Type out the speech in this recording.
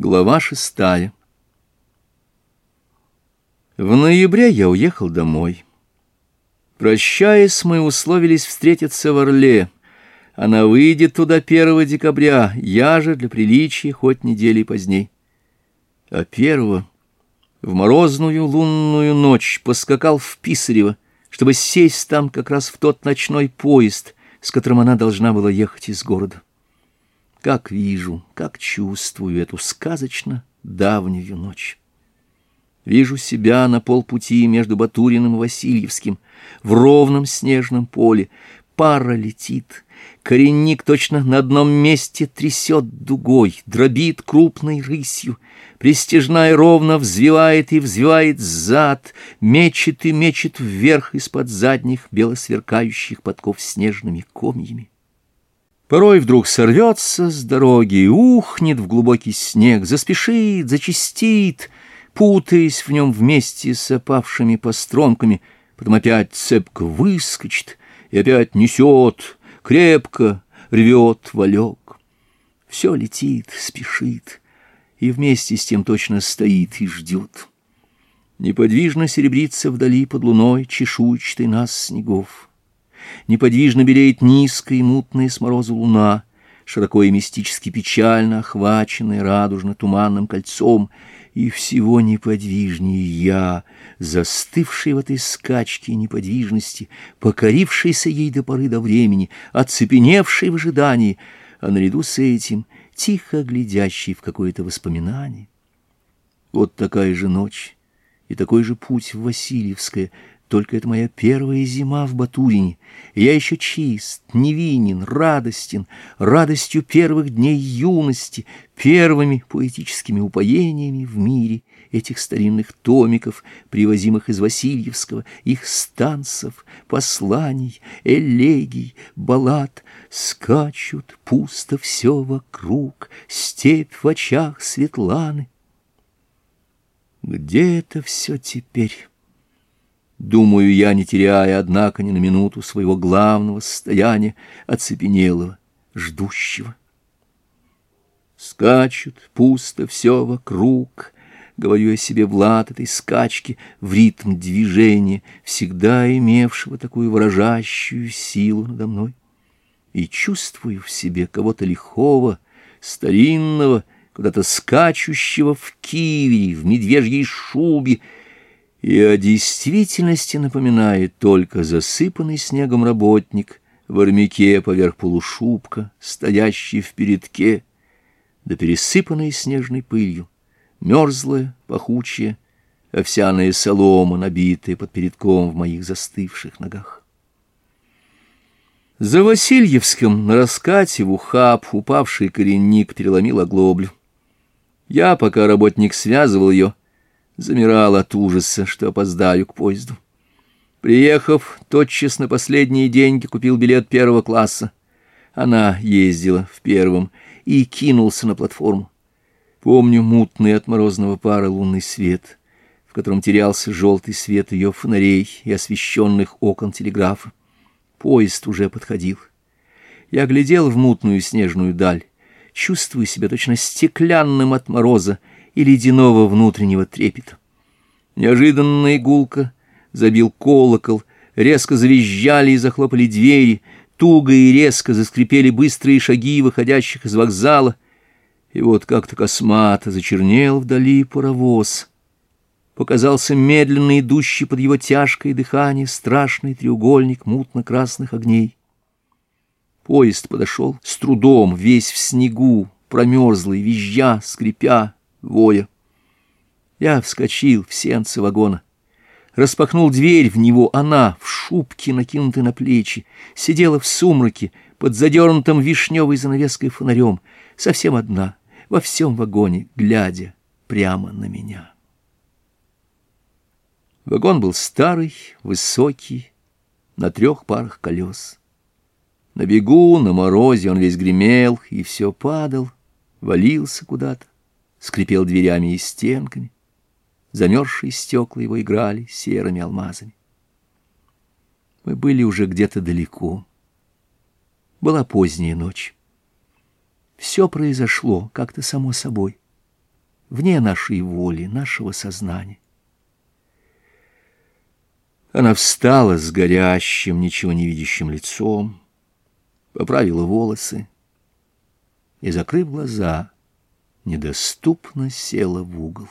Глава шестая. В ноябре я уехал домой. Прощаясь, мы условились встретиться в Орле. Она выйдет туда 1 декабря, я же для приличия хоть недели поздней. А первого в морозную лунную ночь поскакал в Писарево, чтобы сесть там как раз в тот ночной поезд, с которым она должна была ехать из города как вижу, как чувствую эту сказочно давнюю ночь. Вижу себя на полпути между Батуриным и Васильевским, в ровном снежном поле. Пара летит, коренник точно на одном месте трясет дугой, дробит крупной рысью, пристежная ровно взвивает и взвивает зад, мечет и мечет вверх из-под задних белосверкающих подков снежными комьями. Порой вдруг сорвется с дороги, ухнет в глубокий снег, заспешит, зачистит, путаясь в нем вместе с опавшими постромками, потом опять цепко выскочит и опять несет, крепко рвет валек. Все летит, спешит, и вместе с тем точно стоит и ждет. Неподвижно серебрится вдали под луной чешуйчатый нас снегов неподвижно белеет низкая и мутная с мороза луна, широко и мистически печально охваченная радужно-туманным кольцом, и всего неподвижнее я, застывший в этой скачке неподвижности, покорившийся ей до поры до времени, оцепеневший в ожидании, а наряду с этим тихо глядящий в какое-то воспоминание. Вот такая же ночь и такой же путь в Васильевское, только это моя первая зима в Батурине, я еще чист, невинен, радостен, радостью первых дней юности, первыми поэтическими упоениями в мире этих старинных томиков, привозимых из Васильевского, их станцев, посланий, элегий, баллад. Скачут пусто все вокруг, степь в очах Светланы. Где это все теперь? думаю я, не теряя, однако, ни на минуту своего главного состояния, оцепенелого, ждущего. Скачут, пусто все вокруг, говорю я себе Влад этой скачки в ритм движения, всегда имевшего такую выражающую силу надо мной. И чувствую в себе кого-то лихого, старинного, куда-то скачущего в киви, в медвежьей шубе, и о действительности напоминает только засыпанный снегом работник в армяке поверх полушубка, стоящий в передке, да пересыпанный снежной пылью, мерзлая, пахучая, овсяная солома, набитая под передком в моих застывших ногах. За Васильевском на раскате в ухаб упавший коренник переломил оглоблю. Я, пока работник связывал ее, — замирал от ужаса, что опоздаю к поезду. Приехав, тотчас на последние деньги купил билет первого класса. Она ездила в первом и кинулся на платформу. Помню мутный от морозного пара лунный свет, в котором терялся желтый свет ее фонарей и освещенных окон телеграфа. Поезд уже подходил. Я глядел в мутную снежную даль, чувствуя себя точно стеклянным от мороза и ледяного внутреннего трепета. Неожиданная гулка забил колокол, резко завизжали и захлопали двери, туго и резко заскрипели быстрые шаги выходящих из вокзала, и вот как-то космато зачернел вдали паровоз. Показался медленно идущий под его тяжкое дыхание страшный треугольник мутно-красных огней. Поезд подошел с трудом, весь в снегу, промерзлый, визжа, скрипя, воя. Я вскочил в сенце вагона. Распахнул дверь в него, она, в шубке, накинутой на плечи, сидела в сумраке, под задернутым вишневой занавеской фонарем, совсем одна, во всем вагоне, глядя прямо на меня. Вагон был старый, высокий, на трех парах колес. На бегу, на морозе он весь гремел и все падал, валился куда-то скрипел дверями и стенками. Замерзшие стекла его играли серыми алмазами. Мы были уже где-то далеко. Была поздняя ночь. Все произошло как-то само собой, вне нашей воли, нашего сознания. Она встала с горящим, ничего не видящим лицом, поправила волосы и, закрыв глаза, — недоступно села в угол.